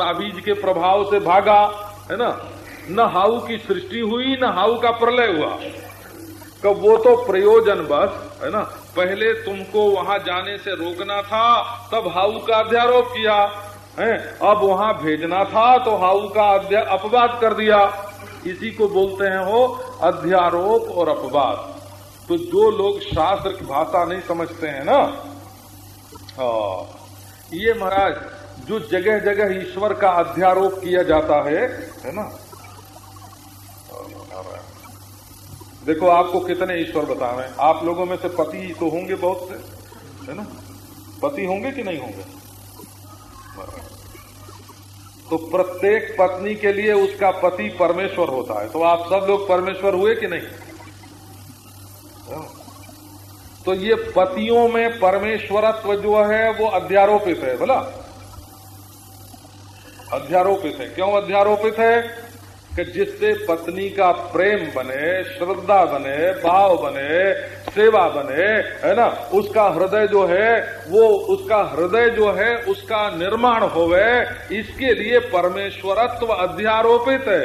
ताबीज के प्रभाव से भागा है ना? न हाउ की सृष्टि हुई न हाउ का प्रलय हुआ। कब वो तो प्रयोजन बस है ना? पहले तुमको वहाँ जाने से रोकना था तब हाउ का अध्यारोप किया है? अब वहाँ भेजना था तो हाउ का अपवाद कर दिया। इसी को बोलते हैं हो अध्यारोप और अपवाद। तो जो लोग शास्त्र की भाषा नहीं समझते हैं ना? हाँ, ये महाराज जो जगह जगह ईश्वर का अध्यारोप किया जाता है है ना? देखो, आपको कितने ईश्वर बता रहे हैं। आप लोगों में से पति तो होंगे बहुत से, है ना? पति होंगे कि नहीं होंगे? तो प्रत्येक पत्नी के लिए उसका पति परमेश्वर होता है। तो आप सब लोग परमेश्वर हुए कि नहीं? तो ये पतियों में परमेश्वरत्व जो है, वो अध्यारोपित है, बोला? अध्यारोपित है। क्यों अध्यारोपित है? कि जिससे पत्नी का प्रेम बने श्रद्धा बने भाव बने सेवा बने है ना? उसका हृदय जो है वो उसका हृदय जो है उसका निर्माण होवे इसके लिए परमेश्वरत्व अध्यारोपित है।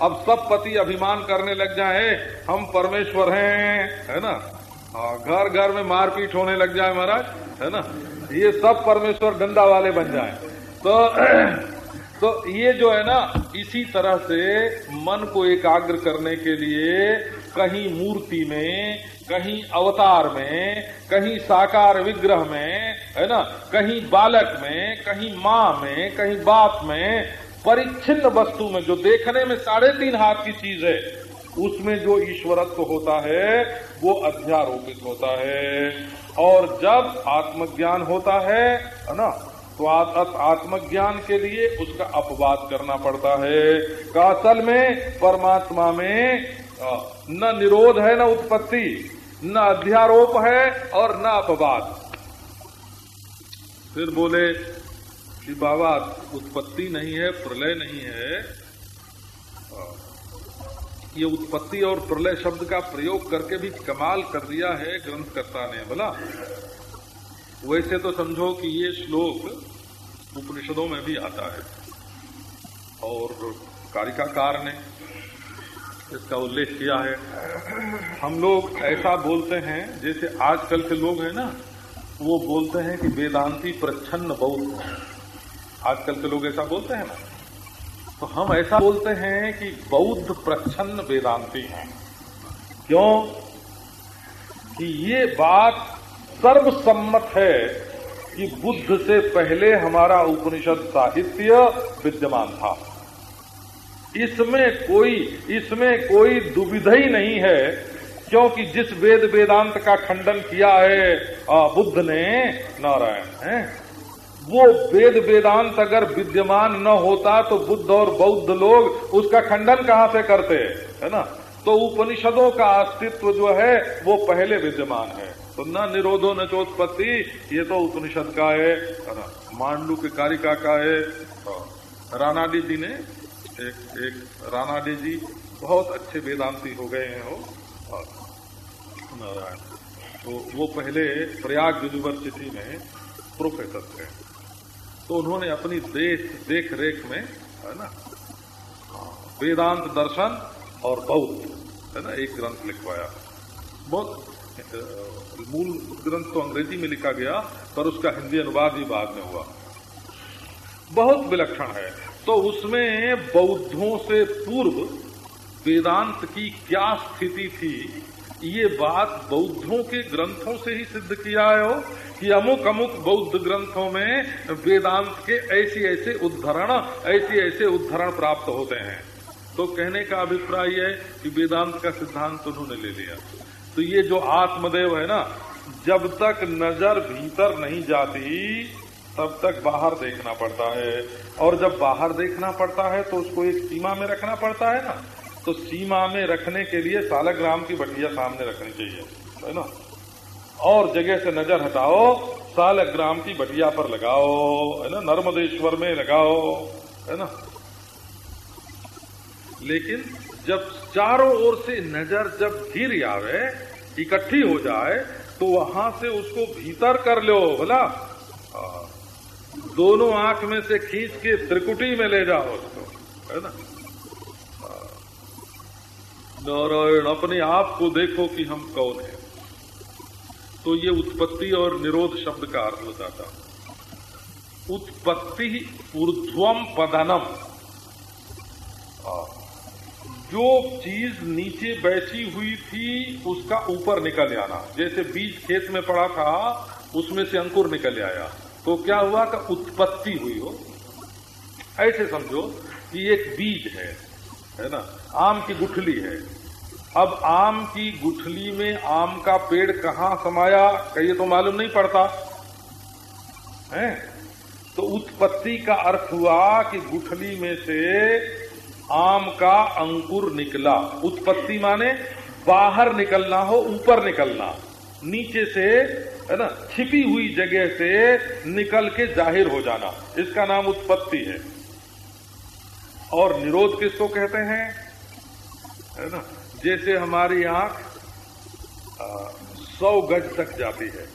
अब सब पति अभिमान करने लग जाए हम परमेश्वर हैं है ना? हाँ, घर घर में मारपीट होने लग जाए महाराज है ना? ये सब परमेश्वर डंडा वाले बन जाए। तो तो ये जो है ना, इसी तरह से मन को एकाग्र करने के लिए कहीं मूर्ति में, कहीं अवतार में, कहीं साकार विग्रह में, है ना, कहीं बालक में, कहीं माँ में, कहीं बाप में, परिच्छिन्न वस्तु में, जो देखने में साढ़े तीन हाथ की चीज़ है, उसमें जो ईश्वरत्व होता है, वो अध्यारोपित होता है। और जब आत्मज्ञान होता है ना तो आत्मज्ञान के लिए उसका अपवाद करना पड़ता है। कासल में, परमात्मा में न निरोध है, न उत्पत्ति, न अध्यारोप है और न अपवाद। फिर बोले कि बाबा, उत्पत्ति नहीं है, प्रलय नहीं है। ये उत्पत्ति और प्रलय शब्द का प्रयोग करके भी कमाल कर दिया है ग्रंथकर्ता ने, बोला। वैसे तो समझो कि ये श्लोक उपनिषदों में भी आता है। और कारिकाकार ने इसका उल्लेख किया है। हम लोग ऐसा बोलते हैं, जैसे आजकल के लोग हैं ना, वो बोलते हैं कि वेदांती प्रच्छन्न बौद्ध है। आजकल के लोग ऐसा बोलते हैं ना। तो हम ऐसा बोलते हैं कि बौद्ध प्रच्छन्न वेदांती हैं। क्यों? कि ये बात सर्वसम्मत है। कि बुद्ध से पहले हमारा उपनिषद साहित्य विद्यमान था। इसमें कोई इसमें कोई दुविधा ही नहीं है, क्योंकि जिस वेद वेदांत का खंडन किया है बुद्ध ने, नारायण है वो वेद वेदांत अगर विद्यमान न होता तो बुद्ध और बौद्ध लोग उसका खंडन कहाँ से करते, है ना? तो उपनिषदों का अस्तित्व जो है, वो पहले विद्यमान है। तो न निरोधो न चोत्पत्ति, ये तो उपनिषद का है मांडू के कारिका का है। रानाडी जी ने, एक एक रानाडी जी बहुत अच्छे वेदांती हो गए हैं वो। नारायण। तो वो पहले प्रयाग यूनिवर्सिटी में प्रोफेसर थे। तो उन्होंने अपनी देश देख रेख में, है ना वेदांत दर्शन और बौद्ध, है ना, एक ग्रंथ लिखवाया। बहुत मूल ग्रंथ तो अंग्रेज़ी में लिखा गया, पर उसका हिंदी अनुवाद भी बाद में हुआ। बहुत विलक्षण है। तो उसमें बौद्धों से पूर्व वेदांत की क्या स्थिति थी, ये बात बौद्धों के ग्रंथों से ही सिद्ध किया है हो कि अमुक अमुक बौद्ध ग्रंथों में वेदांत के ऐसे ऐसे उद्धरण, ऐसे ऐसे उद्धरण प्राप्त होते हैं। तो कहने का अभिप्राय है कि वेदांत का सिद्धांत उन्होंने ले लिया। तो ये जो आत्मदेव है ना, जब तक नज़र भीतर नहीं जाती, तब तक बाहर देखना पड़ता है। और जब बाहर देखना पड़ता है तो उसको एक सीमा में रखना पड़ता है ना। तो सीमा में रखने के लिए सालग्राम की बटिया सामने रखनी चाहिए, है ना? और जगह से नज़र हटाओ, सालग्राम की बटिया पर लगाओ, है ना? नर्मदेश्वर में लगाओ, है ना? लेकिन जब चारों ओर से नज़र जब घिर आवे इकट्ठी हो जाए तो वहाँ से उसको भीतर कर लो बोला दोनों आँख में से खींच के त्रिकुटी में ले जाओ उसको, है ना? नारायण, अपने आप को देखो कि हम कौन है। तो ये उत्पत्ति और निरोध शब्द का अर्थ जाता उत्पत्ति ऊर्ध्वम पदनम। जो चीज़ नीचे बैठी हुई थी, उसका ऊपर निकल आना। जैसे बीज खेत में पड़ा था, उसमें से अंकुर निकल आया। तो क्या हुआ का उत्पत्ति हुई हो? ऐसे समझो कि एक बीज है है ना? आम की गुठली है। अब आम की गुठली में आम का पेड़ कहाँ समाया कहिए तो मालूम नहीं पड़ता। है? तो उत्पत्ति का अर्थ हुआ कि गुठली में से आम का अंकुर निकला। उत्पत्ति माने बाहर निकलना हो, ऊपर निकलना। नीचे से, है ना, छिपी हुई जगह से निकल के ज़ाहिर हो जाना। इसका नाम उत्पत्ति है। और निरोध किसको कहते हैं? है ना, जैसे हमारी आँख सौ गज तक जाती है।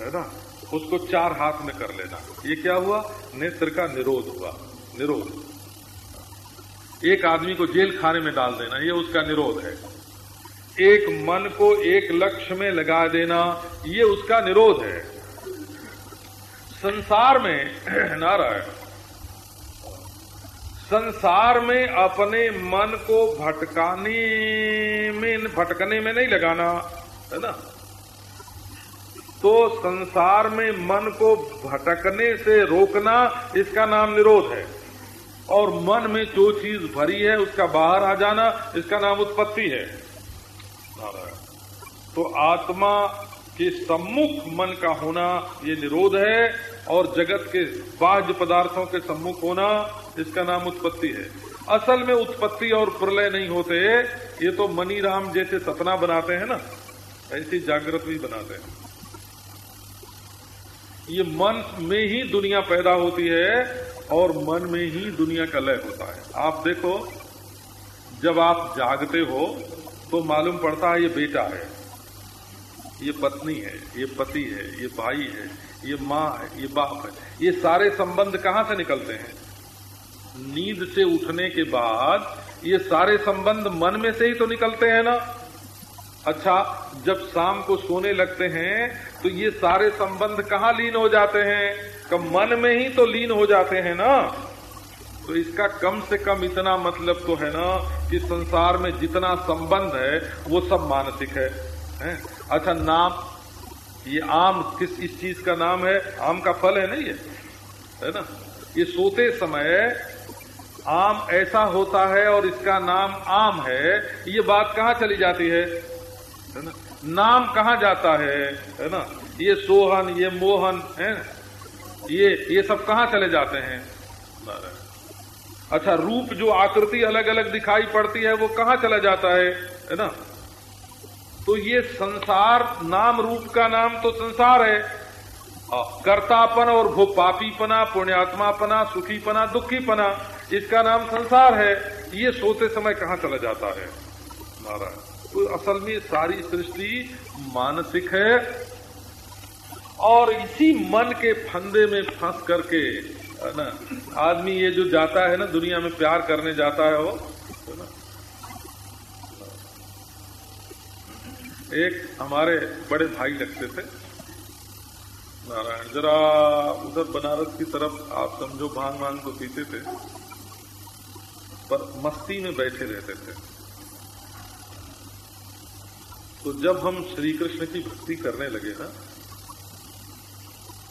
है ना, उसको चार हाथ में कर लेना। ये क्या हुआ? नेत्र का निरोध हुआ। निरोध। एक आदमी को जेल खाने में डाल देना, ये उसका निरोध है। एक मन को एक लक्ष्य में लगा देना, ये उसका निरोध है। संसार में, नारायण, संसार में अपने मन को भटकाने में, भटकने में नहीं लगाना, है ना? तो संसार में मन को भटकने से रोकना इसका नाम निरोध है। और मन में जो चीज़ भरी है, उसका बाहर आ जाना, इसका नाम उत्पत्ति है। तो आत्मा के सम्मुख मन का होना, ये निरोध है, और जगत के बाह्य पदार्थों के सम्मुख होना, इसका नाम उत्पत्ति है। असल में उत्पत्ति और प्रलय नहीं होते, ये तो मनी राम जैसे सपना बनाते हैं ना, ऐसी जागृत भी बनाते हैं। ये मन में ही दुनिया पैदा होती है और मन में ही दुनिया का लय होता है। आप देखो, जब आप जागते हो तो मालूम पड़ता है ये बेटा है, ये पत्नी है, ये पति है, ये भाई है, ये माँ है, ये बाप है। ये सारे संबंध कहाँ से निकलते हैं? नींद से उठने के बाद ये सारे संबंध मन में से ही तो निकलते हैं ना। अच्छा जब शाम को सोने लगते हैं तो ये सारे संबंध कहाँ लीन हो जाते हैं? कब मन में ही तो लीन हो जाते हैं ना? तो इसका कम से कम इतना मतलब तो है ना कि संसार में जितना संबंध है वो सब मानसिक है, है? अच्छा नाम। ये आम किस इस चीज़ का नाम है? आम का फल है ना ये? है ना? ये सोते समय आम ऐसा होता है और इसका नाम आम है ये बात कहाँ चली जाती है? है ना? नाम कहा जाता है है ना? ये सोहन, ये मोहन, है ये ये सब कहा चले जाते हैं? अच्छा रूप जो आकृति अलग अलग दिखाई पड़ती है, वो कहा चला जाता है है ना? तो ये संसार, नाम रूप का नाम तो संसार है। कर्तापन और भो पापीपना पुण्यात्मापना, सुखीपना, दुखीपना, इसका नाम संसार है। ये सोते समय कहा चला जाता है? नारायण। तो असल में सारी सृष्टि मानसिक है और इसी मन के फंदे में फंस करके, है ना, आदमी ये जो जाता है ना, दुनिया में प्यार करने जाता है वो एक हमारे बड़े भाई लगते थे, नारायण, जरा उधर बनारस की तरफ़ आप समझो भाँग भाँग तो पीते थे, पर मस्ती में बैठे रहते थे। तो जब हम श्री कृष्ण की भक्ति करने लगे ना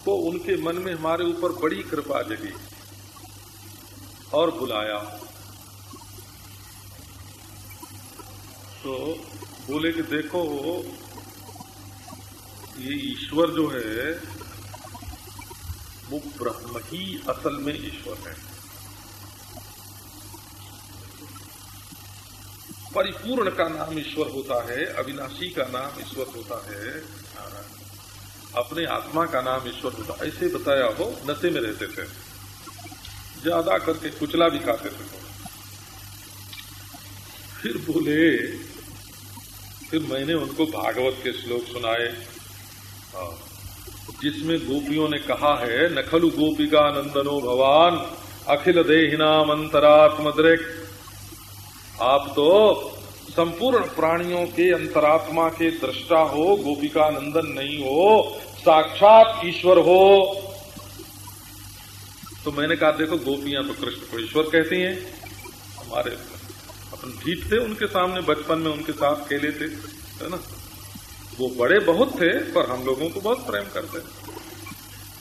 तो उनके मन में हमारे ऊपर बड़ी कृपा जगी और बुलाया। तो बोले कि देखो, ये ईश्वर जो है, वो ब्रह्म ही असल में ईश्वर है। परिपूर्ण का नाम ईश्वर होता है, अविनाशी का नाम ईश्वर होता है अपने आत्मा का नाम ईश्वर होता ऐसे बताया हो, नशे में रहते थे। ज़्यादा करके कुचला भी खाते थे। फिर बोले, फिर मैंने उनको भागवत के श्लोक सुनाए। हाँ। जिसमें गोपियों ने कहा है नखलु गोपिका नंदनो भवान, अखिल देहिनाम अंतरात्म आप तो संपूर्ण प्राणियों के अंतरात्मा के दृष्टा हो गोपिका नंदन नहीं हो, साक्षात ईश्वर हो। तो मैंने कहा, देखो, गोपियाँ तो कृष्ण को ईश्वर कहती हैं। हमारे अपन ठीक थे, उनके सामने बचपन में उनके साथ खेले थे, है ना? वो बड़े बहुत थे, पर हम लोगों को बहुत प्रेम करते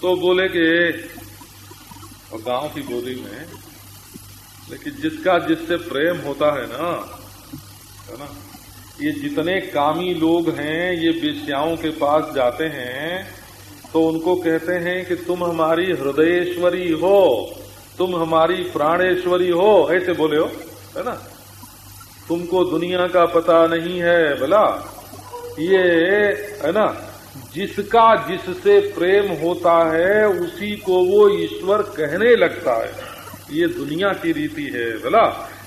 तो बोले कि गाँव की बोली में लेकिन जिसका जिससे प्रेम होता है ना है ना, ये जितने कामी लोग हैं, ये बेश्याओं के पास जाते हैं तो उनको कहते हैं कि तुम हमारी हृदयेश्वरी हो, तुम हमारी प्राणेश्वरी हो, ऐसे बोले हो, है ना? तुमको दुनिया का पता नहीं है बोला ये, है ना, जिसका जिससे प्रेम होता है, उसी को वो ईश्वर कहने लगता है। ये दुनिया की रीति है बोला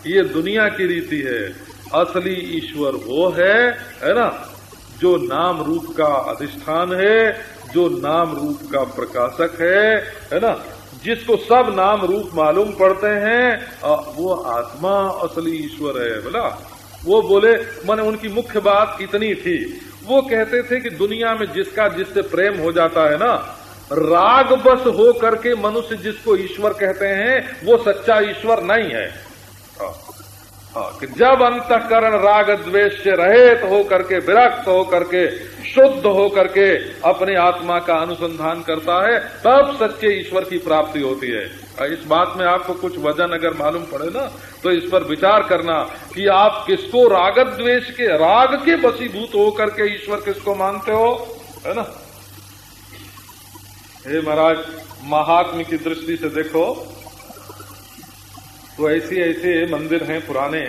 ये दुनिया की रीति है। असली ईश्वर वो है है ना? जो नाम रूप का अधिष्ठान है, जो नाम रूप का प्रकाशक है है ना? जिसको सब नाम रूप मालूम पड़ते हैं वो आत्मा असली ईश्वर है बोला वो बोले, मैंने उनकी मुख्य बात इतनी थी। वो कहते थे कि दुनिया में जिसका जिससे प्रेम हो जाता है ना राग बस हो करके मनुष्य जिसको ईश्वर कहते हैं वो सच्चा ईश्वर नहीं है। हाँ, कि जब अंतकरण राग द्वेष से रहित हो करके विरक्त हो करके शुद्ध हो करके अपने आत्मा का अनुसंधान करता है तब सच्चे ईश्वर की प्राप्ति होती है। इस बात में आपको कुछ वज़न अगर मालूम पड़े ना तो इस पर विचार करना कि आप किसको राग द्वेष के राग के बसीभूत होकर के ईश्वर किसको मानते हो है ना? हे महाराज महात्म की दृष्टि से देखो तो ऐसे ऐसे मंदिर हैं पुराने।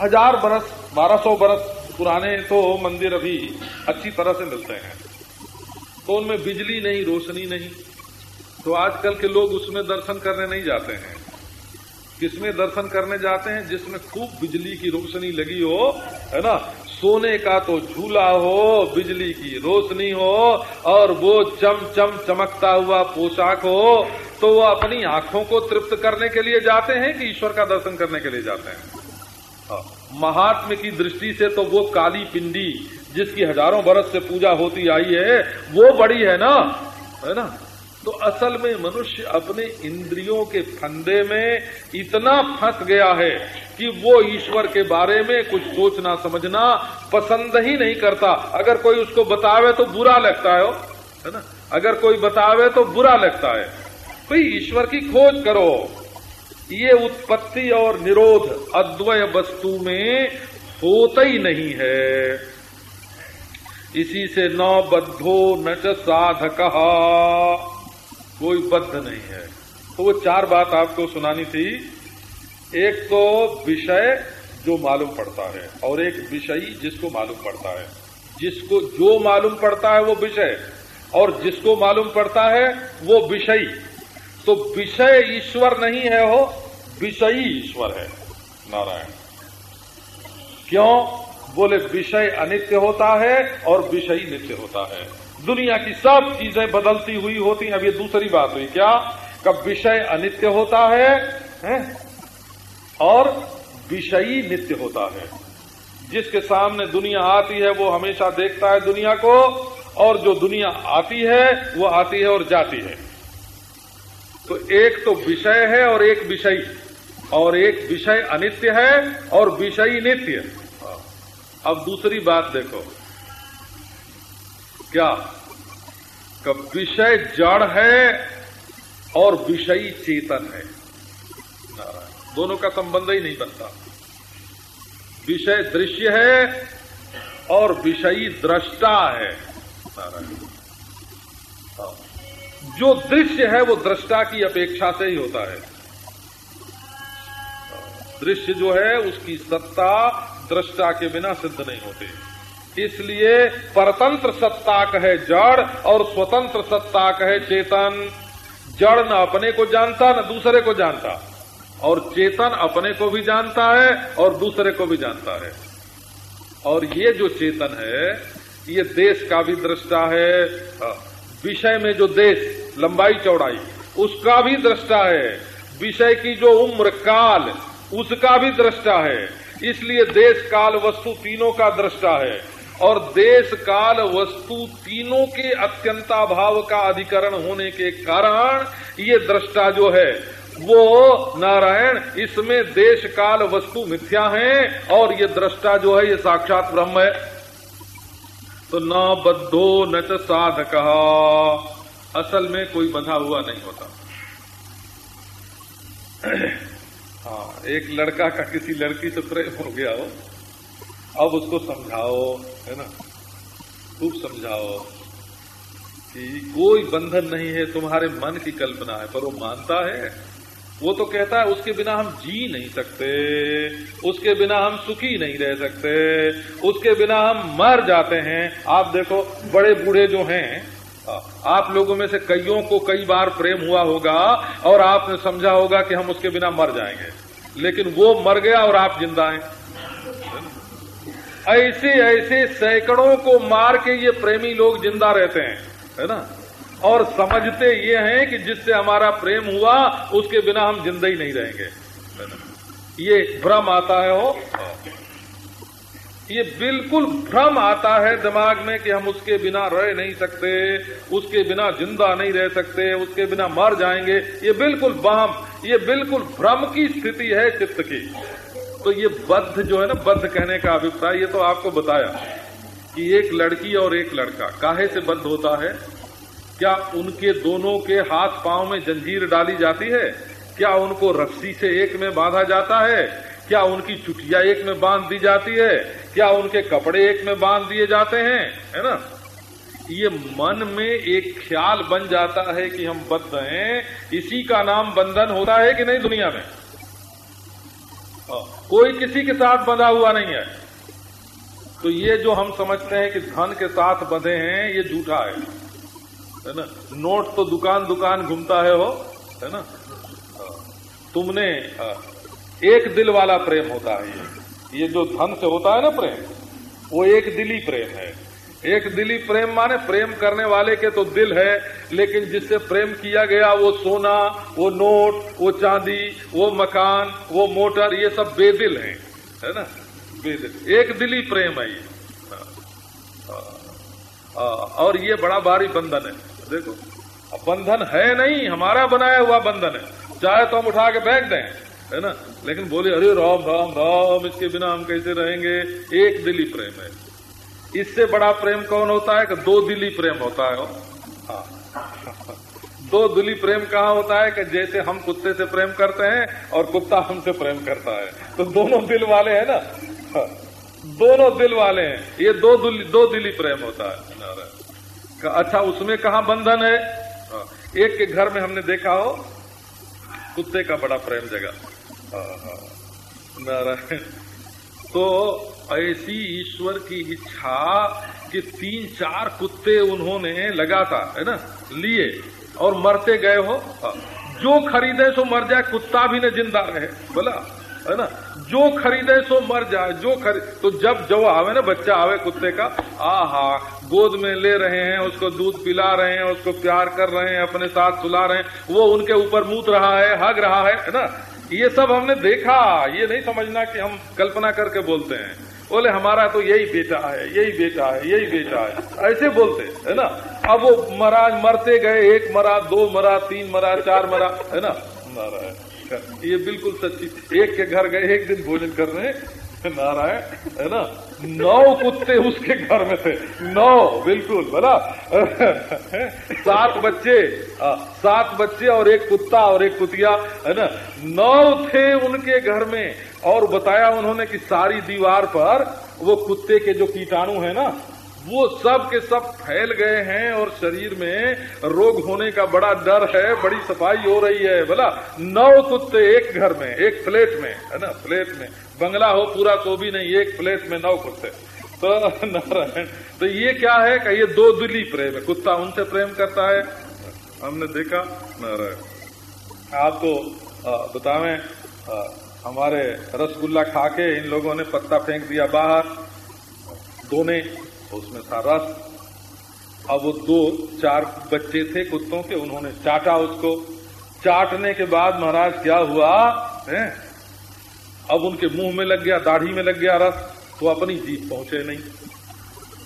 हज़ार बरस, बारह सौ बरस पुराने तो मंदिर अभी अच्छी तरह से मिलते हैं। तो उनमें बिजली नहीं, रोशनी नहीं। तो आजकल के लोग उसमें दर्शन करने नहीं जाते हैं। किसमें दर्शन करने जाते हैं? जिसमें खूब बिजली की रोशनी लगी हो, है ना? सोने का तो झूला हो बिजली की रोशनी हो और वो चम चम चमकता हुआ पोशाक हो तो वो अपनी आँखों को तृप्त करने के लिए जाते हैं कि ईश्वर का दर्शन करने के लिए जाते हैं? हाँ, महात्म की दृष्टि से तो वो काली पिंडी जिसकी हज़ारों बरस से पूजा होती आई है वो बड़ी है ना? है ना? तो असल में मनुष्य अपने इंद्रियों के फंदे में इतना फंस गया है कि वो ईश्वर के बारे में कुछ सोचना, समझना पसंद ही नहीं करता। अगर कोई उसको बतावे तो बुरा लगता है है। ना? अगर कोई बतावे तो बुरा लगता है। भाई, ईश्वर की खोज करो। ये उत्पत्ति और निरोध अद्वय वस्तु में होता ही नहीं है। इसी से न बद्धो, न साधक। कोई बद्ध नहीं है। तो वो चार बात आपको सुनानी थी। एक तो विषय जो मालूम पड़ता है और एक विषयी जिसको मालूम पड़ता है। जिसको जो मालूम पड़ता है वो विषय और जिसको मालूम पड़ता है वो विषयी। तो विषय ईश्वर नहीं है हो विषयी ईश्वर है। नारायण। क्यों? बोले विषय अनित्य होता है और विषयी नित्य होता है। दुनिया की सब चीज़ें बदलती हुई होती हैं। अब ये दूसरी बात हुई क्या? कब विषय अनित्य होता है, है? और विषयी नित्य होता है। जिसके सामने दुनिया आती है, वो हमेशा देखता है दुनिया को, और जो दुनिया आती है, वो आती है और जाती है। तो एक तो विषय है और एक विषयी। और एक विषय अनित्य है और विषयी नित्य। अब दूसरी बात देखो। क्या? विषय जड़ है और विषयी चेतन है। दोनों का संबंध ही नहीं बनता। विषय दृश्य है और विषयी दृष्टा है। हाँ। जो दृश्य है वो दृष्टा की अपेक्षा से ही होता है। दृश्य जो है उसकी सत्ता दृष्टा के बिना सिद्ध नहीं होती। इसलिए परतंत्र सत्ताक है जड़ और स्वतंत्र सत्ताक है चेतन। जड़ न अपने को जानता, न दूसरे को जानता। और चेतन अपने को भी जानता है और दूसरे को भी जानता है। और ये जो चेतन है, ये देश का भी दृष्टा है। विषय में जो देश, लंबाई चौड़ाई, उसका भी दृष्टा है। विषय की जो उम्र, काल, उसका भी दृष्टा है। इसलिए देश, काल, वस्तु तीनों का दृष्टा है। और देश, काल, वस्तु तीनों के अत्यंताभाव का अधिकरण होने के कारण ये दृष्टा जो है वो नारायण, इसमें देश काल वस्तु मिथ्या है और ये दृष्टा जो है, ये साक्षात ब्रह्म है। तो न बद्धो, न च साधक। असल में कोई बंधा हुआ नहीं होता। हाँ एक लड़का का किसी लड़की से प्रेम हो गया हो, अब उसको समझाओ, है ना? खूब समझाओ कि कोई बंधन नहीं है, तुम्हारे मन की कल्पना है, पर वो मानता है। वो तो कहता है, उसके बिना हम जी नहीं सकते, उसके बिना हम सुखी नहीं रह सकते, उसके बिना हम मर जाते हैं। आप देखो, बड़े बूढ़े जो हैं, आप लोगों में से कईयों को कई बार प्रेम हुआ होगा और आपने समझा होगा कि हम उसके बिना मर जाएँगे। लेकिन वो मर गया और आप ज़िंदा हैं। ऐसे ऐसे सैकड़ों को मार के ये प्रेमी लोग ज़िंदा रहते हैं, है ना? और समझते ये हैं कि जिससे हमारा प्रेम हुआ, उसके बिना हम ज़िंदा ही नहीं रहेंगे। ये भ्रम आता है, हो। ये बिल्कुल भ्रम आता है दिमाग में कि हम उसके बिना रह नहीं सकते, उसके बिना ज़िंदा नहीं रह सकते, उसके बिना मर जाएँगे। ये बिल्कुल बहम ये बिल्कुल भ्रम की स्थिति है चित्त की। तो ये बद्ध जो है ना, बद्ध कहने का अभिप्राय, ये तो आपको बताया कि एक लड़की और एक लड़का, काहे से बद्ध होता है? क्या उनके दोनों के हाथ पाँव में जंजीर डाली जाती है? क्या उनको रस्सी से एक में बांधा जाता है? क्या उनकी चुटिया एक में बाँध दी जाती है? क्या उनके कपड़े एक में बाँध दिए जाते हैं? है ना? ये मन में एक ख्याल बन जाता है कि हम बद्ध हैं। इसी का नाम बंधन होता है कि नहीं दुनिया में? कोई किसी के साथ बंधा हुआ नहीं है। तो ये जो हम समझते हैं कि धन के साथ बंधे हैं, ये झूठा है। है ना? नोट तो दुकान दुकान घूमता है हो, है ना? तुमने एक दिल वाला प्रेम होता है ये। ये जो धन से होता है ना प्रेम, वो एक दिली प्रेम है। एक दिली प्रेम माने प्रेम करने वाले के तो दिल है, लेकिन जिससे प्रेम किया गया वो सोना, वो नोट, वो चांदी, वो मकान, वो मोटर, ये सब बेदिल हैं, है ना? बेदिल। एक दिली प्रेम है ये। और ये बड़ा भारी बंधन है। देखो अब बंधन है नहीं हमारा बनाया हुआ बंधन है। चाहे तो हम उठा के फेंक दें है ना? लेकिन बोले अरे राम राम राम इसके बिना हम कैसे रहेंगे? एक दिली प्रेम है। इससे बड़ा प्रेम कौन होता है? कि दो दिली प्रेम होता है हाँ? दो दिली प्रेम कहाँ होता है? कि जैसे हम कुत्ते से प्रेम करते हैं और कुत्ता हमसे प्रेम करता है। तो दोनों दिल वाले हैं ना? हाँ, दोनों दिल वाले हैं। ये दो दिली दो दिली प्रेम होता है अच्छा उसमें कहा बंधन है? एक के घर में हमने देखा हो, कुत्ते का बड़ा प्रेम जगह। नारायण। तो ऐसी ईश्वर की इच्छा कि तीन चार कुत्ते उन्होंने लगा था है ना, लिए और मरते गए हाँ। जो खरीदे सो मर जाए, कुत्ता भी न ज़िंदा रहे, बोला। है ना? जो खरीदे सो मर जाए, जो खरीद तो जब जो आवे ना, बच्चा आवे कुत्ते का, आहा, गोद में ले रहे हैं, उसको दूध पिला रहे हैं, उसको प्यार कर रहे हैं, अपने साथ सुला रहे हैं, वो उनके ऊपर मूत रहा है, हग रहा है है ना? ये सब हमने देखा, ये नहीं समझना कि हम कल्पना करके बोलते हैं। बोले, हमारा तो यही बेटा है, यही बेटा है, यही बेटा है। ऐसे बोलते, है ना? अब वो महाराज मरते गए, एक मरा, दो मरा, तीन मरा, चार मरा, है ना? नारायण ये बिल्कुल सच्ची। एक के घर गए, एक दिन भोजन कर रहे नारायण, है ना? नौ कुत्ते उसके घर में थे। नौ, बिल्कुल बोला सात बच्चे सात बच्चे और एक कुत्ता और एक कुतिया, है ना? नौ थे उनके घर में। और बताया उन्होंने कि सारी दीवार पर वो कुत्ते के जो कीटाणु है ना वो सब के सब फैल गए हैं और शरीर में रोग होने का बड़ा डर है, बड़ी सफ़ाई हो रही है। बोला, नौ कुत्ते एक घर में, एक प्लेट में, है ना प्लेट में। बंगला हो पूरा तो भी नहीं, एक प्लेट में नौ कुत्ते। तो नारायण तो ये क्या है? कि ये दो दिली प्रेम है। कुत्ता उनसे प्रेम करता है। हमने देखा, नारायण आपको बतावे हमारे रसगुल्ला खा के इन लोगों ने पत्ता फेंक दिया बाहर, दोने उसमें था रस। अब वो दो, चार बच्चे थे कुत्तों के, उन्होंने चाटा उसको। चाटने के बाद महाराज क्या हुआ, है? अब उनके मुँह में लग गया, दाढ़ी में लग गया रस तो अपनी जीप पहुँचे नहीं।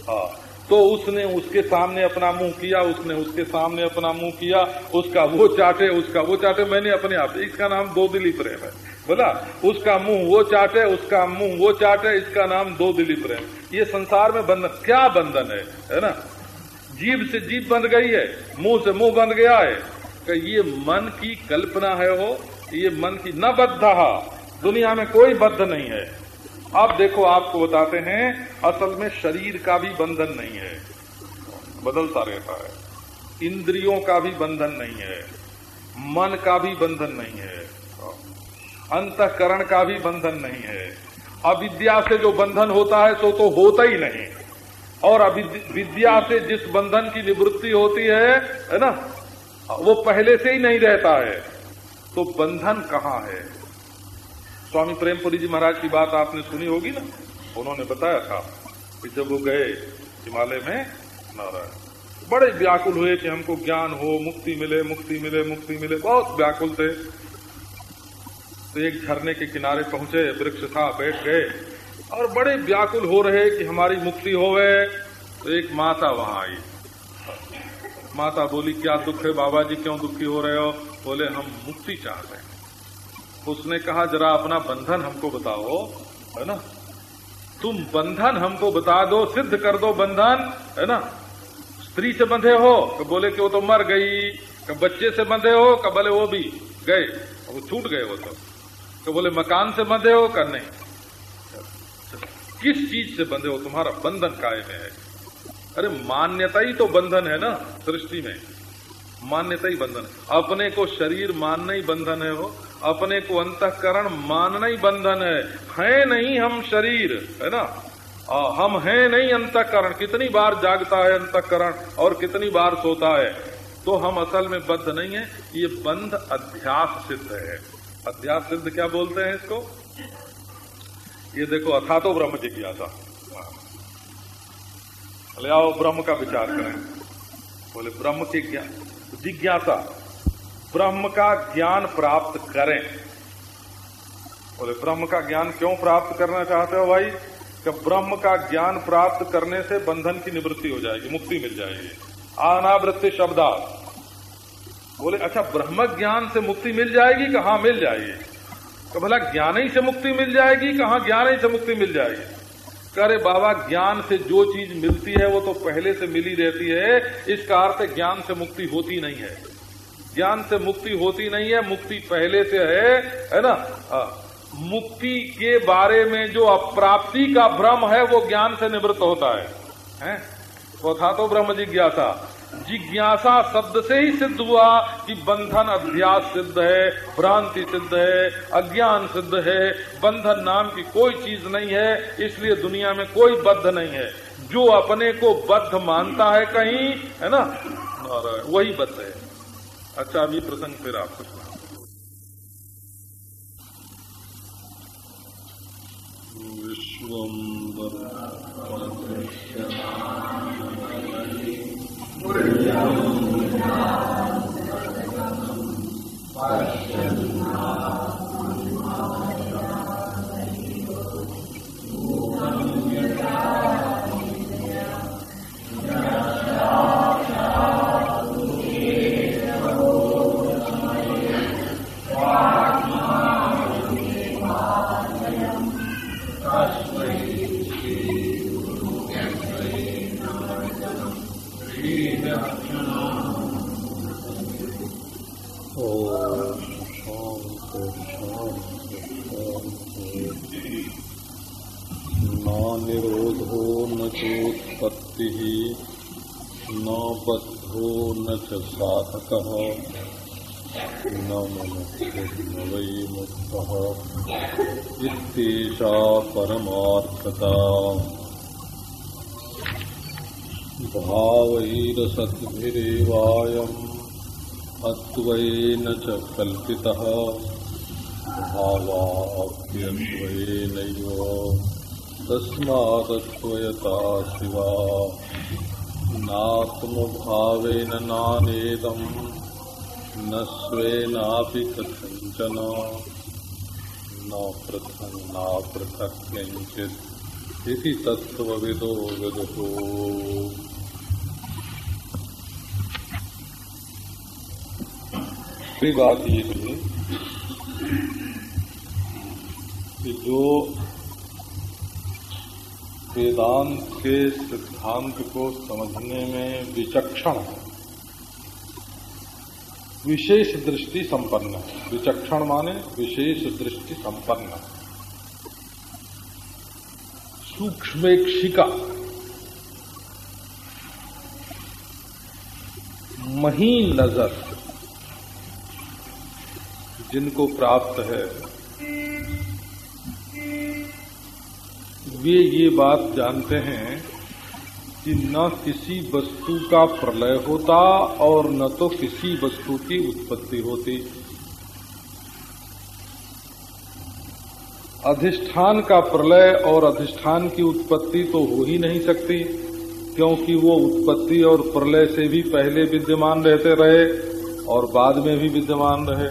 हाँ तो उसने उसके सामने अपना मुँह किया, उसने उसके सामने अपना मुँह किया, उसका वो चाटे, उसका वो चाटे, मैंने अपने आप, इसका नाम दो दिली प्रेम है। बोला, उसका मुँह वो चाटे, उसका मुँह वो चाटे, इसका नाम दो दिली प्रेम ये संसार में बंधन, क्या बंधन है? है ना? जीव से जीव बंध गई है, मुँह से मुँह बंध गया है। कि ये मन की कल्पना है वो ये मन की न बद्ध दुनिया में कोई बद्ध नहीं है। अब देखो, आपको बताते हैं, असल में शरीर का भी बंधन नहीं है। बदलता रहता है। इंद्रियों का भी बंधन नहीं है। मन का भी बंधन नहीं है। अंतकरण का भी बंधन नहीं है। अविद्या से जो बंधन होता है, सो तो होता ही नहीं। और विद्या से जिस बंधन की निवृत्ति होती है है ना, वो पहले से ही नहीं रहता है। तो बंधन कहाँ है? स्वामी प्रेमपुरी जी महाराज की बात आपने सुनी होगी ना? उन्होंने बताया था कि जब वो गए हिमालय में, नारायण, बड़े व्याकुल हुए कि हमको ज्ञान हो, मुक्ति मिले मुक्ति मिले मुक्ति मिले, बहुत व्याकुल थे। तो एक झरने के किनारे पहुँचे, वृक्ष था, बैठ गए। और बड़े व्याकुल हो रहे कि हमारी मुक्ति हो गए तो एक माता वहाँ आई। माता बोली, क्या दुख है? बाबा जी क्यों दुखी हो रहे हो? बोले, हम मुक्ति चाहते हैं। उसने कहा, जरा अपना बंधन हमको बताओ। है ना? तुम बंधन हमको बता दो, सिद्ध कर दो बंधन। है ना? स्त्री से बंधे हो? तो बोले कि वो तो मर गई? कब बच्चे से बंधे हो, कब बोले वो भी गए। वो छूट गए वो तो। तो बोले मकान से बंधे हो कर नहीं? किस चीज़ से बंधे हो? तुम्हारा बंधन काय में है? अरे मान्यता ही तो बंधन है ना सृष्टि में। मान्यता ही बंधन अपने को शरीर मानना ही बंधन है वो। अपने को अंतकरण मानना ही बंधन है। है नहीं हम शरीर है ना? आ, हम हैं नहीं अंतकरण। कितनी बार जागता है अंतकरण और कितनी बार सोता है? तो हम असल में बद्ध नहीं है। ये बंध अध्यास सिद्ध है। अध्यास सिद्ध क्या बोलते हैं इसको? ये देखो, अथा तो ब्रह्म जिज्ञासा बोले आओ, ब्रह्म का विचार करें। बोले, ब्रह्म की ज्ञान जिज्ञासा। ब्रह्म का ज्ञान प्राप्त करें। बोले, ब्रह्म का ज्ञान क्यों प्राप्त करना चाहते हो भाई? कि ब्रह्म का ज्ञान प्राप्त करने से बंधन की निवृत्ति हो जाएगी, मुक्ति मिल जाएगी। अनावृत्ति शब्दा बोले अच्छा ब्रह्म ज्ञान से मुक्ति मिल जाएगी कहा मिल जाएगी? तो भला ज्ञान ही से मुक्ति मिल जाएगी कहा ज्ञान ही से मुक्ति मिल जाएगी? करे बाबा ज्ञान से जो चीज़ मिलती है वो तो पहले से मिली रहती है इसका अर्थ ज्ञान से मुक्ति होती नहीं है। ज्ञान से मुक्ति होती नहीं है मुक्ति पहले से है है ना? आ, मुक्ति के बारे में जो अप्राप्ति का भ्रम है वो ज्ञान से निवृत्त होता है, है? वो था तो ब्रह्म जिज्ञासा। जिज्ञासा शब्द से ही सिद्ध हुआ कि बंधन अभ्यास सिद्ध है, भ्रांति सिद्ध है, अज्ञान सिद्ध है। बंधन नाम की कोई चीज़ नहीं है, इसलिए दुनिया में कोई बद्ध नहीं है। जो अपने को बद्ध मानता है कहीं, है ना? वही बद्ध है। अच्छा अभी प्रसंग फिर आपको सुना 贵人鸟 विश्वम्बर साधक न मन वै मुक्तः इत्येषा परमार्थता। भावैरसद्भिरेवायम् अत्वेन च कल्पितः। भावाप्यत्वेनैव तस्मादत्वयता शिवा नात्मभावेन नानेदम् न स्वेनापि कथञ्चन। न पृथङ् न पृथक् किञ्चित् इति तत्त्वविदो विदुः बात ये जो वेदांत के सिद्धांत को समझने में विचक्षण है। विशेष दृष्टि संपन्न है। विचक्षण माने विशेष दृष्टि संपन्न सूक्ष्मेक्षिका। महीन नज़र। जिनको प्राप्त है वे ये बात जानते हैं कि न किसी वस्तु का प्रलय होता और न तो किसी वस्तु की उत्पत्ति होती। अधिष्ठान का प्रलय और अधिष्ठान की उत्पत्ति तो हो ही नहीं सकती, क्योंकि वो उत्पत्ति और प्रलय से भी पहले विद्यमान रहते रहे और बाद में भी विद्यमान रहे।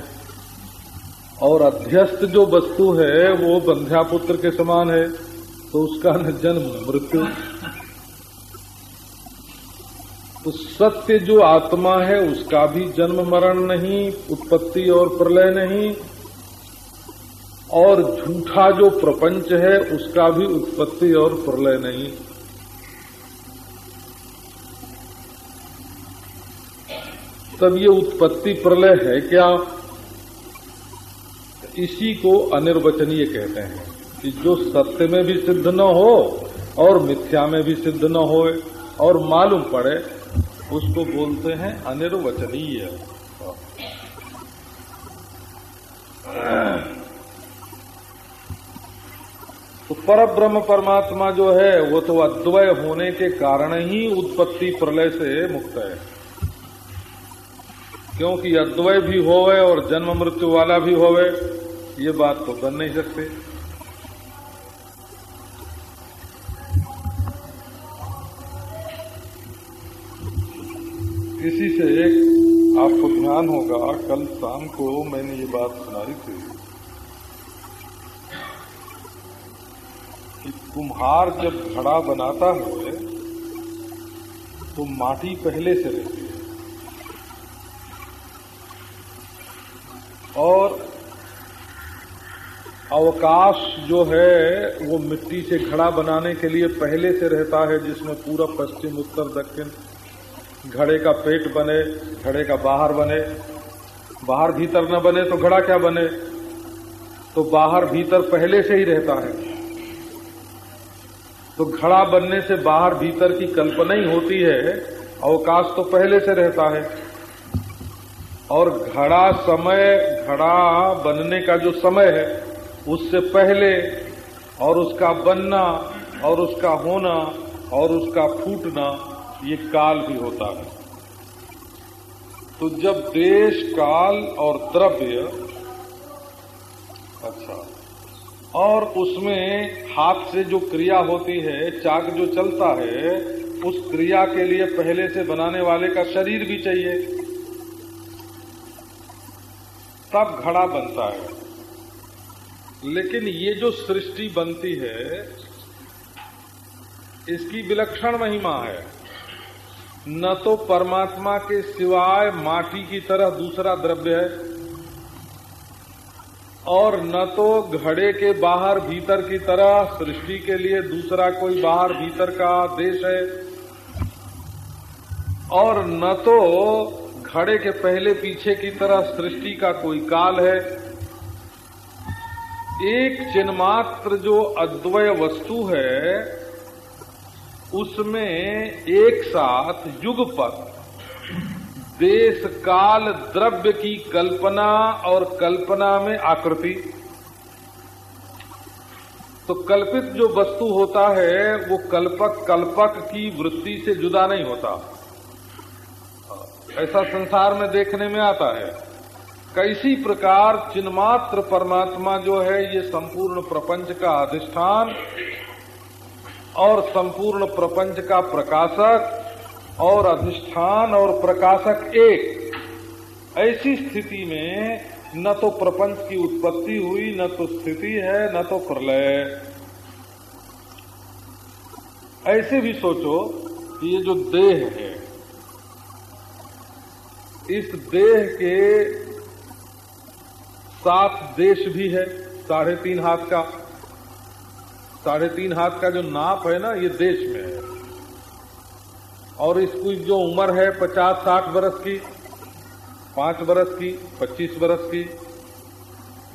और अध्यस्त जो वस्तु है, वो बंध्यापुत्र के समान है। तो उसका न जन्म, मृत्यु। तो सत्य जो आत्मा है, उसका भी जन्म, मरण नहीं, उत्पत्ति और प्रलय नहीं। और झूठा जो प्रपंच है, उसका भी उत्पत्ति और प्रलय नहीं। तब ये उत्पत्ति प्रलय है क्या? इसी को अनिर्वचनीय कहते हैं। कि जो सत्य में भी सिद्ध न हो और मिथ्या में भी सिद्ध न हो और मालूम पड़े, उसको बोलते हैं अनिर्वचनीय। तो पर ब्रह्म परमात्मा जो है, वो तो अद्वय होने के कारण ही उत्पत्ति प्रलय से मुक्त है। क्योंकि अद्वय भी होवे और जन्म मृत्यु वाला भी होवे, ये बात तो कर नहीं सकते। इसी से एक आपको ध्यान होगा, कल शाम को मैंने ये बात सुनाई थी कि कुम्हार जब घड़ा बनाता है तो माटी पहले से रहती है। और अवकाश जो है, वो मिट्टी से घड़ा बनाने के लिए पहले से रहता है, जिसमें पूरा पश्चिम, उत्तर, दक्षिण घड़े का पेट बने, घड़े का बाहर बने। बाहर भीतर न बने तो घड़ा क्या बने? तो बाहर भीतर पहले से ही रहता है। तो घड़ा बनने से बाहर भीतर की कल्पना ही होती है, अवकाश तो पहले से रहता है। और घड़ा समय, घड़ा बनने का जो समय है, उससे पहले और उसका बनना, और उसका होना, और उसका फूटना ये काल भी होता है। तो जब देश, काल और द्रव्य अच्छा और उसमें हाथ से जो क्रिया होती है, चाक जो चलता है, उस क्रिया के लिए पहले से बनाने वाले का शरीर भी चाहिए। तब घड़ा बनता है। लेकिन ये जो सृष्टि बनती है, इसकी विलक्षण महिमा है। न तो परमात्मा के सिवाय माटी की तरह दूसरा द्रव्य है, और न तो घड़े के बाहर भीतर की तरह सृष्टि के लिए दूसरा कोई बाहर भीतर का देश है, और न तो घड़े के पहले पीछे की तरह सृष्टि का कोई काल है। एक चिन्मात्र जो अद्वय वस्तु है उसमें एक साथ युग युगपत देश काल द्रव्य की कल्पना और कल्पना में आकृति। तो कल्पित जो वस्तु होता है, वो कल्पक कल्पक की वृत्ति से जुदा नहीं होता। ऐसा संसार में देखने में आता है। कैसी प्रकार चिन्मात्र परमात्मा जो है, ये संपूर्ण प्रपंच का अधिष्ठान और संपूर्ण प्रपंच का प्रकाशक और अधिष्ठान और प्रकाशक एक। ऐसी स्थिति में न तो प्रपंच की उत्पत्ति हुई, न तो स्थिति है, न तो प्रलय। ऐसे भी सोचो कि ये जो देह है, इस देह के सात देश भी है, साढ़े तीन हाथ का। साढ़े तीन हाथ का जो नाप है ना, ये देश में है। और इसकी जो उम्र है पचास, साठ बरस की, पाँच बरस की, पच्चीस बरस की,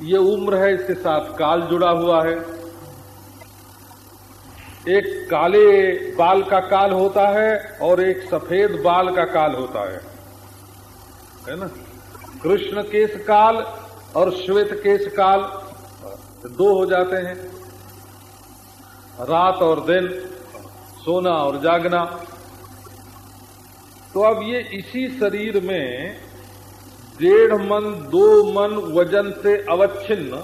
ये उम्र है, इसके साथ काल जुड़ा हुआ है। एक काले बाल का काल होता है और एक सफ़ेद बाल का काल होता है। है ना? कृष्ण केश काल और श्वेत केश काल दो हो जाते हैं। रात और दिन, सोना और जागना। तो अब ये इसी शरीर में डेढ़ मन, दो मन वज़न से अवच्छिन्न,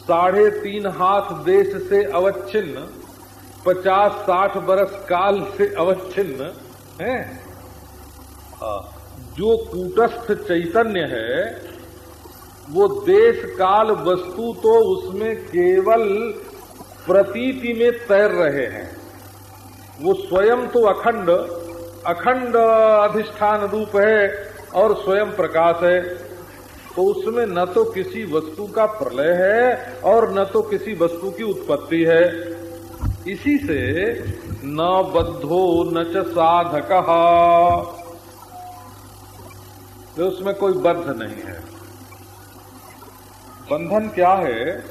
साढ़े तीन हाथ देश से अवच्छिन्न, पचास साठ बरस काल से अवच्छिन्न है। जो कूटस्थ चैतन्य है, वो देश काल वस्तु तो उसमें केवल प्रतीति में तैर रहे हैं। वो स्वयं तो अखंड अखंड अधिष्ठान रूप है और स्वयं प्रकाश है। तो उसमें न तो किसी वस्तु का प्रलय है और न तो किसी वस्तु की उत्पत्ति है। इसी से न बद्धो न च साधक। तो उसमें कोई बद्ध नहीं है। बंधन क्या है?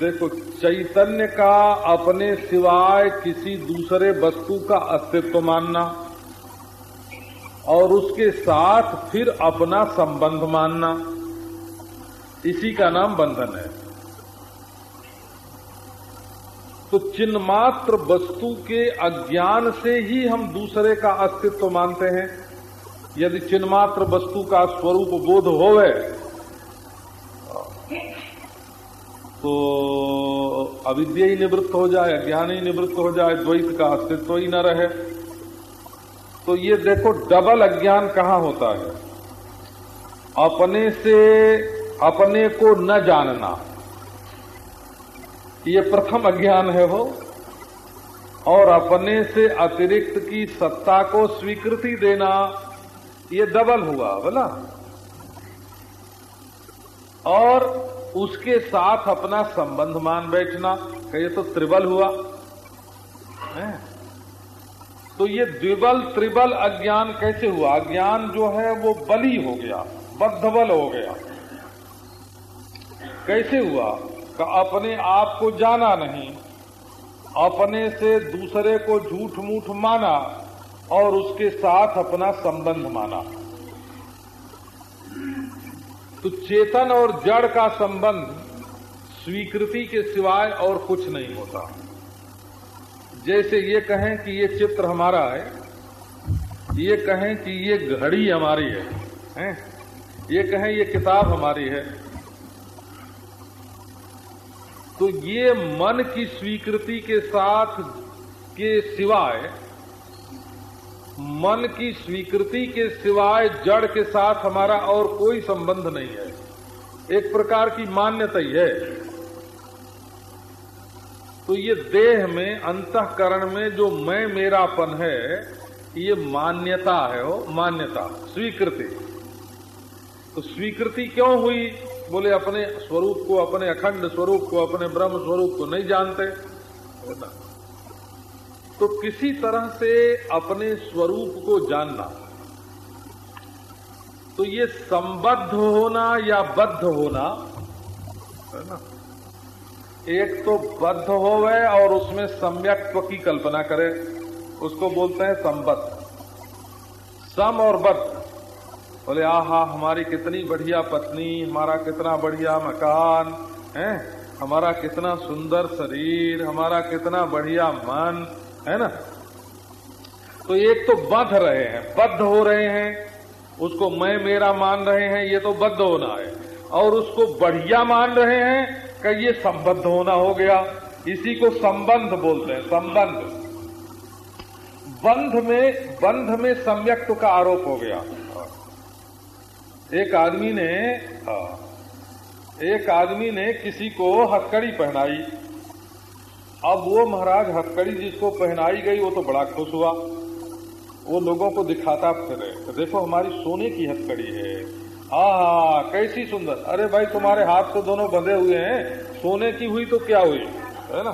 देखो, चैतन्य का अपने सिवाय किसी दूसरे वस्तु का अस्तित्व मानना और उसके साथ फिर अपना संबंध मानना, इसी का नाम बंधन है। तो चिन्मात्र वस्तु के अज्ञान से ही हम दूसरे का अस्तित्व मानते हैं। यदि चिन्मात्र वस्तु का स्वरूप बोध होवे तो अविद्या ही निवृत्त हो जाए अज्ञान ही निवृत्त हो जाए, द्वैत का अस्तित्व ही न रहे। तो ये देखो, डबल अज्ञान कहाँ होता है? अपने से अपने को न जानना। ये प्रथम अज्ञान है हो और अपने से अतिरिक्त की सत्ता को स्वीकृति देना, ये डबल हुआ, बोला। और उसके साथ अपना संबंध मान बैठना ये तो त्रिबल हुआ। है? तो ये द्विबल त्रिबल अज्ञान कैसे हुआ? अज्ञान जो है वो बली हो गया, बद्धबल हो गया। कैसे हुआ? का अपने आप को जाना नहीं, अपने से दूसरे को झूठ मूठ माना और उसके साथ अपना संबंध माना। तो चेतन और जड़ का संबंध स्वीकृति के सिवाय और कुछ नहीं होता जैसे ये कहें कि ये चित्र हमारा है ये कहें कि ये घड़ी हमारी है, हैं? ये कहें ये किताब हमारी है तो ये मन की स्वीकृति के साथ के सिवाय मन की स्वीकृति के सिवाय जड़ के साथ हमारा और कोई संबंध नहीं है। एक प्रकार की मान्यता ही है। तो ये देह में, अंतकरण में जो मैं, मेरापन है, ये मान्यता है वो मान्यता, स्वीकृति। तो स्वीकृति क्यों हुई? बोले, अपने स्वरूप को, अपने अखंड स्वरूप को, अपने ब्रह्म स्वरूप को नहीं जानते। तो किसी तरह से अपने स्वरूप को जानना। तो ये संबद्ध होना या बद्ध होना, है ना? एक तो बद्ध होवे और उसमें सम्यक्त्व की कल्पना करे, उसको बोलते हैं संबद्ध। सम और बद्ध। बोले, आहा, हमारी कितनी बढ़िया पत्नी, हमारा कितना बढ़िया मकान, है? हमारा कितना सुंदर शरीर, हमारा कितना बढ़िया मन है ना? तो एक तो बद्ध रहे हैं, बद्ध हो रहे हैं, उसको मैं मेरा मान रहे हैं, ये तो बद्ध होना है। और उसको बढ़िया मान रहे हैं कि ये संबद्ध होना हो गया। इसी को संबंध बोलते हैं, संबंध। बंध में बंध में सम्यक्त का आरोप हो गया। एक आदमी ने एक आदमी ने किसी को हथकड़ी पहनाई। अब वो महाराज हथकड़ी जिसको पहनाई गई, वो तो बड़ा खुश हुआ। वो लोगों को दिखाता फिरे देखो हमारी सोने की हथकड़ी है। आ कैसी सुंदर। अरे भाई, तुम्हारे हाथ तो दोनों बंधे हुए हैं। सोने की हुई तो क्या हुई? है ना?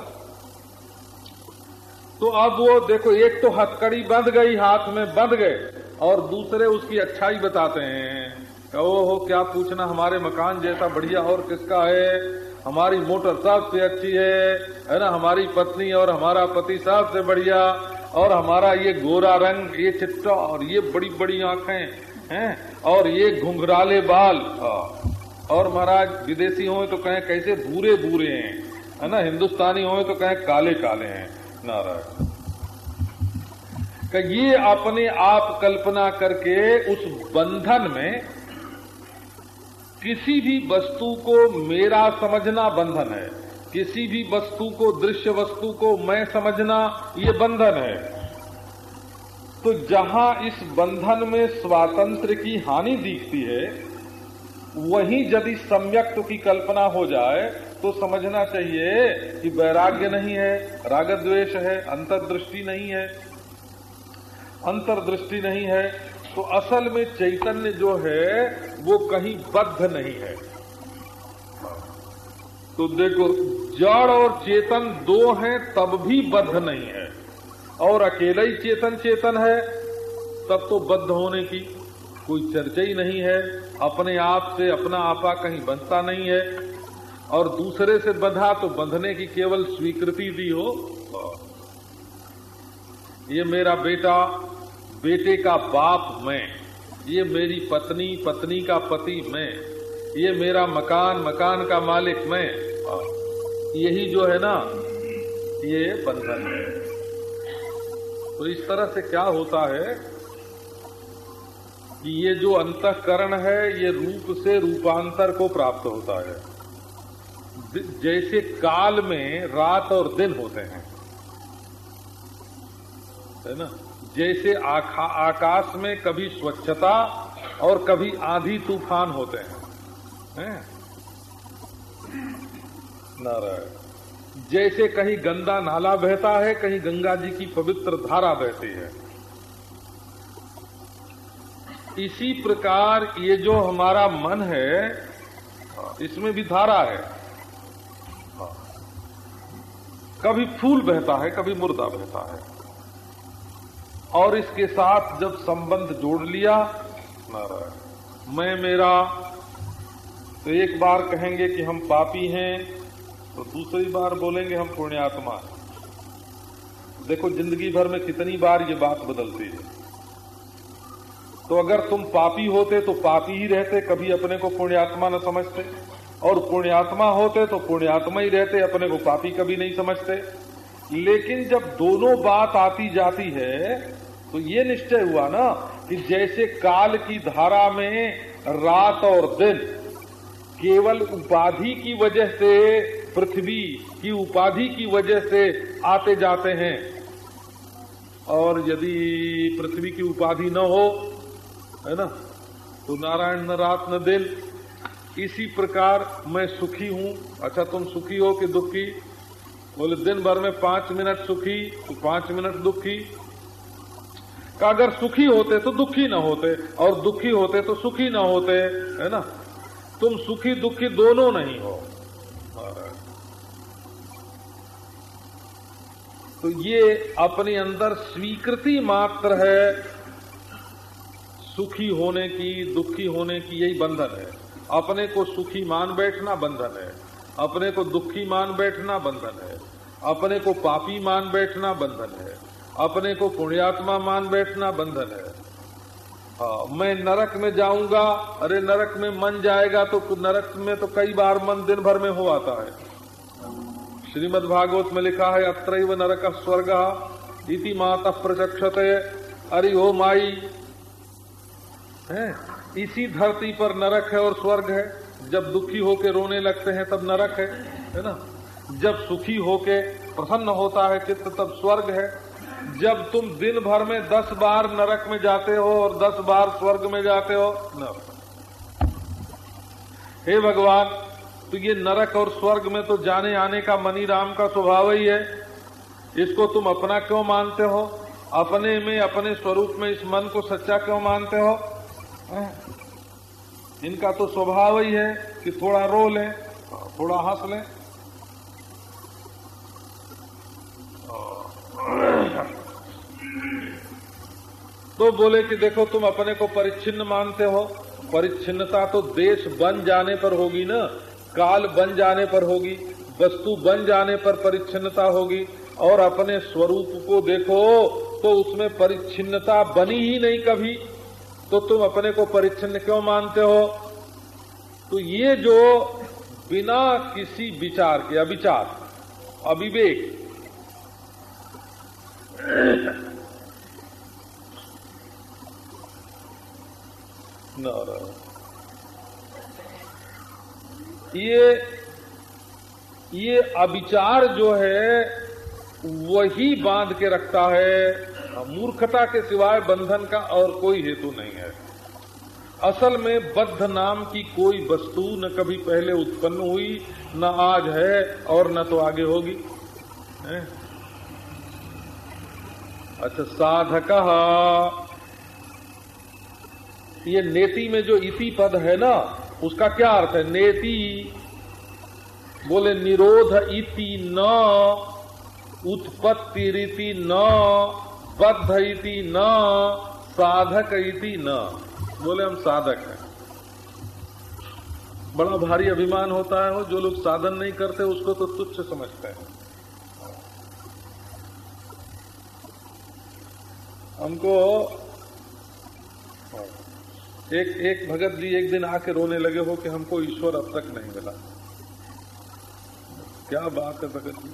तो अब वो देखो, एक तो हथकड़ी बंध गई, हाथ में बंध गए, और दूसरे उसकी अच्छाई बताते हैं। ओहो क्या पूछना, हमारे मकान जैसा बढ़िया और किसका है? हमारी मोटर सबसे अच्छी है है ना? हमारी पत्नी और हमारा पति सबसे बढ़िया, और हमारा ये गोरा रंग, ये चिट्टा, और ये बड़ी बड़ी आँखें, हैं? और ये घुंघराले बाल और महाराज, विदेशी हो तो कहें कैसे भूरे भूरे हैं, है ना? हिंदुस्तानी हो तो कहें काले काले हैं नारायण ये अपने आप कल्पना करके उस बंधन में किसी भी वस्तु को मेरा समझना बंधन है। किसी भी वस्तु को, दृश्य वस्तु को मैं समझना ये बंधन है। तो जहाँ इस बंधन में स्वातंत्र की हानि दिखती है, वहीं यदि सम्यक्त की कल्पना हो जाए तो समझना चाहिए कि वैराग्य नहीं है राग द्वेष है, अंतर्दृष्टि नहीं है। अंतर्दृष्टि नहीं है तो असल में चैतन्य जो है, वो कहीं बद्ध नहीं है। तो देखो, जड़ और चेतन दो हैं, तब भी बद्ध नहीं है। और अकेला ही चेतन चेतन है, तब तो बद्ध होने की कोई चर्चा ही नहीं है। अपने आप से अपना आपा कहीं बनता नहीं है। और दूसरे से बंधा तो बंधने की केवल स्वीकृति भी हो। ये मेरा बेटा बेटे का बाप मैं, ये मेरी पत्नी पत्नी का पति मैं, ये मेरा मकान मकान का मालिक मैं। यही जो है ना, ये बंधन है। तो इस तरह से क्या होता है कि ये जो अंतकरण है, ये रूप से रूपांतर को प्राप्त होता है। जैसे काल में रात और दिन होते हैं। है ना? जैसे आखा, आकाश में कभी स्वच्छता और कभी आधी तूफ़ान होते हैं। है? नारायण। जैसे कहीं गंदा नाला बहता है कहीं गंगा जी की पवित्र धारा बहती है। इसी प्रकार ये जो हमारा मन है इसमें भी धारा है। कभी फूल बहता है कभी मुर्दा बहता है। और इसके साथ जब संबंध जोड़ लिया, मैं मेरा तो एक बार कहेंगे कि हम पापी हैं तो दूसरी बार बोलेंगे हम पुण्यात्मा देखो, ज़िंदगी भर में कितनी बार ये बात बदलती है। तो अगर तुम पापी होते तो पापी ही रहते, कभी अपने को पुण्यात्मा न समझते। और पुण्यात्मा होते तो पुण्यात्मा ही रहते, अपने को पापी कभी नहीं समझते। लेकिन जब दोनों बात आती जाती है तो ये निश्चय हुआ ना कि जैसे काल की धारा में रात और दिन केवल उपाधि की वजह से, पृथ्वी की उपाधि की वजह से आते जाते हैं। और यदि पृथ्वी की उपाधि न हो, है ना तो नारायण न रात न दिन। इसी प्रकार मैं सुखी हूँ। अच्छा तुम सुखी हो कि दुखी? बोले, दिन भर में पाँच मिनट सुखी तो पाँच मिनट दुखी। का अगर सुखी होते तो दुखी ना होते, और दुखी होते तो सुखी ना होते, है ना? तुम सुखी दुखी दोनों नहीं हो। तो ये अपने अंदर स्वीकृति मात्र है। सुखी होने की, दुखी होने की यही बंधन है। अपने को सुखी मान बैठना बंधन है। अपने को दुखी मान बैठना बंधन है। अपने को पापी मान बैठना बंधन है। अपने को पुण्यात्मा मान बैठना बंधन है। आ, हाँ, मैं नरक में जाऊँगा अरे नरक में मन जाएगा तो नरक में तो कई बार मन दिन भर में हो आता है। श्रीमद भागवत में लिखा है अत्र नरक स्वर्ग इति माता प्रचक्षते अरे ओ माई। है? इसी धरती पर नरक है और स्वर्ग है। जब दुखी होके रोने लगते हैं तब नरक है है ना? जब सुखी होके प्रसन्न होता है चित्त तब स्वर्ग है। जब तुम दिन भर में दस बार नरक में जाते हो और दस बार स्वर्ग में जाते हो, न। हे भगवान तो ये नरक और स्वर्ग में तो जाने आने का मनी राम का स्वभाव ही है। इसको तुम अपना क्यों मानते हो? अपने में, अपने स्वरूप में इस मन को सच्चा क्यों मानते हो? इनका तो स्वभाव ही है कि थोड़ा रो लें, थोड़ा हंस लें। तो बोले कि देखो, तुम अपने को परिच्छिन्न मानते हो। परिच्छिन्नता तो देश बन जाने पर होगी ना, काल बन जाने पर होगी, वस्तु बन जाने पर परिच्छिन्नता होगी, और अपने स्वरूप को देखो तो उसमें परिच्छिन्नता बनी ही नहीं कभी। तो तुम अपने को परिच्छिन्न क्यों मानते हो? तो ये जो बिना किसी विचार के, अविचार, अविवेक ये ये अविचार जो है, वही बाँध के रखता है। मूर्खता के सिवाय बंधन का और कोई हेतु नहीं है। असल में बद्ध नाम की कोई वस्तु न कभी पहले उत्पन्न हुई, न आज है और न तो आगे होगी। अच्छा साधक ये नेति में जो इति पद है ना, उसका क्या अर्थ है? नेति। बोले, निरोध इति न, उत्पत्ति रीति न, बद्ध इति न, साधक इति न। बोले, हम साधक हैं। बड़ा भारी अभिमान होता है जो लोग साधन नहीं करते, उसको तो तुच्छ समझते हैं। हमको एक एक भगत जी एक दिन आके रोने लगे हो कि हमको ईश्वर अब तक नहीं मिला। क्या बात है भगत जी।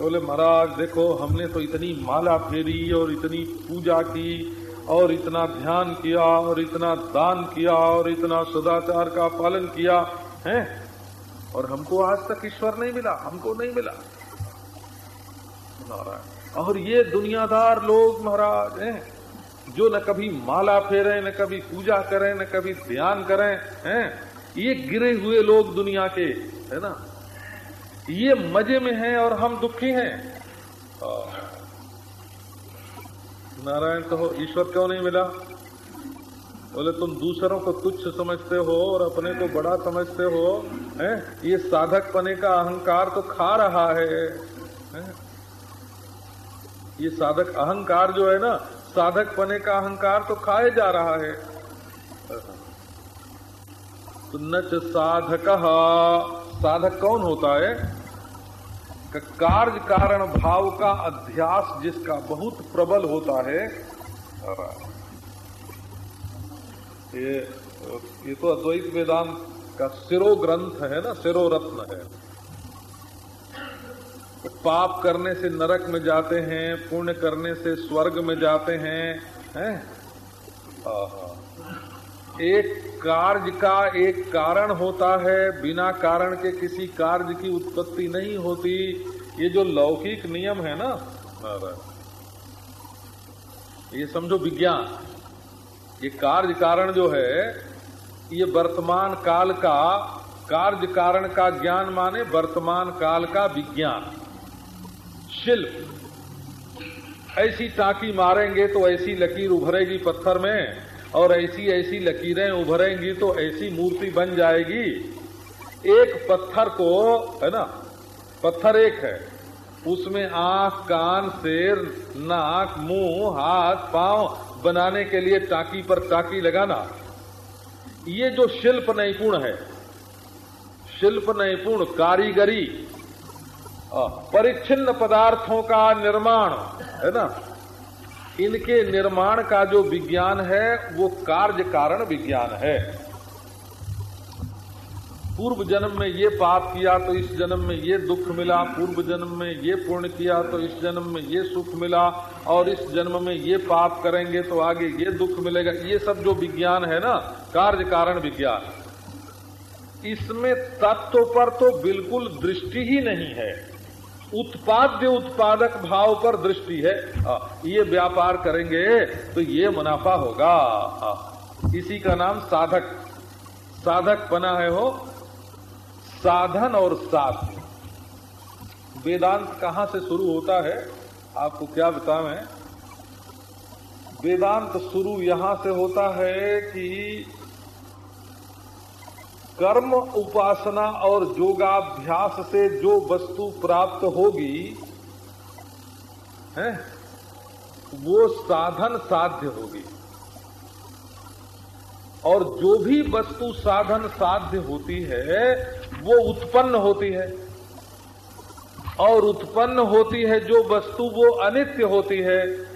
बोले तो महाराज, देखो, हमने तो इतनी माला फेरी और इतनी पूजा की और इतना ध्यान किया और इतना दान किया और इतना सदाचार का पालन किया, है? और हमको आज तक ईश्वर नहीं मिला, हमको नहीं मिला। और ये दुनियादार लोग, महाराज, हैं? जो न कभी माला फेरे न कभी पूजा करें न कभी ध्यान करें हैं? ये गिरे हुए लोग दुनिया के है ना? ये मज़े में हैं और हम दुखी हैं। नारायण कहो ईश्वर क्यों नहीं मिला? बोले तुम दूसरों को तुच्छ समझते हो और अपने को बड़ा समझते हो हैं? ये साधक पने का अहंकार तो खा रहा है, है? ये साधक अहंकार जो है ना साधक पने का अहंकार तो खाए जा रहा है। तो नच साधक। साधक कौन होता है? कार्य कारण भाव का अध्यास जिसका बहुत प्रबल होता है। ये ये तो अद्वैत वेदांत का सिरो ग्रंथ है ना सिरो रत्न है। पाप करने से नरक में जाते हैं, पुण्य करने से स्वर्ग में जाते हैं हैं? एक कार्य का एक कारण होता है, बिना कारण के किसी कार्य की उत्पत्ति नहीं होती। ये जो लौकिक नियम है ना ये समझो विज्ञान, ये कार्य कारण जो है, ये वर्तमान काल का, कार्य कारण का ज्ञान माने वर्तमान काल का विज्ञान। शिल्प ऐसी टाकी मारेंगे तो ऐसी लकीर उभरेगी पत्थर में, और ऐसी ऐसी लकीरें उभरेंगी तो ऐसी मूर्ति बन जाएगी। एक पत्थर को, है ना, पत्थर एक है, उसमें आँख, कान, सिर, नाक, मुँह, हाथ, पाँव बनाने के लिए टाकी पर टाकी लगाना। ये जो शिल्प नैपुण है, शिल्प नैपुण, कारीगरी परिच्छिन्न पदार्थों का निर्माण, है ना? इनके निर्माण का जो विज्ञान है, वो कार्य कारण विज्ञान है। पूर्व जन्म में ये पाप किया तो इस जन्म में ये दुख मिला, पूर्व जन्म में ये पुण्य किया तो इस जन्म में ये सुख मिला, और इस जन्म में ये पाप करेंगे तो आगे ये दुख मिलेगा। ये सब जो विज्ञान है ना, कार्य कारण विज्ञान। इसमें तत्व पर तो बिल्कुल दृष्टि ही नहीं है। उत्पाद्य उत्पादक भाव पर दृष्टि है। ये व्यापार करेंगे तो ये मुनाफा होगा। इसी का नाम साधक। साधक बना है हो साधन और साध्य वेदांत कहाँ से शुरू होता है? आपको क्या बतावें वेदांत शुरू यहाँ से होता है कि कर्म, उपासना और योगाभ्यास से जो वस्तु प्राप्त होगी, है, वो साधन साध्य होगी। और जो भी वस्तु साधन साध्य होती है, वो उत्पन्न होती है। और उत्पन्न होती है जो वस्तु, वो अनित्य होती है।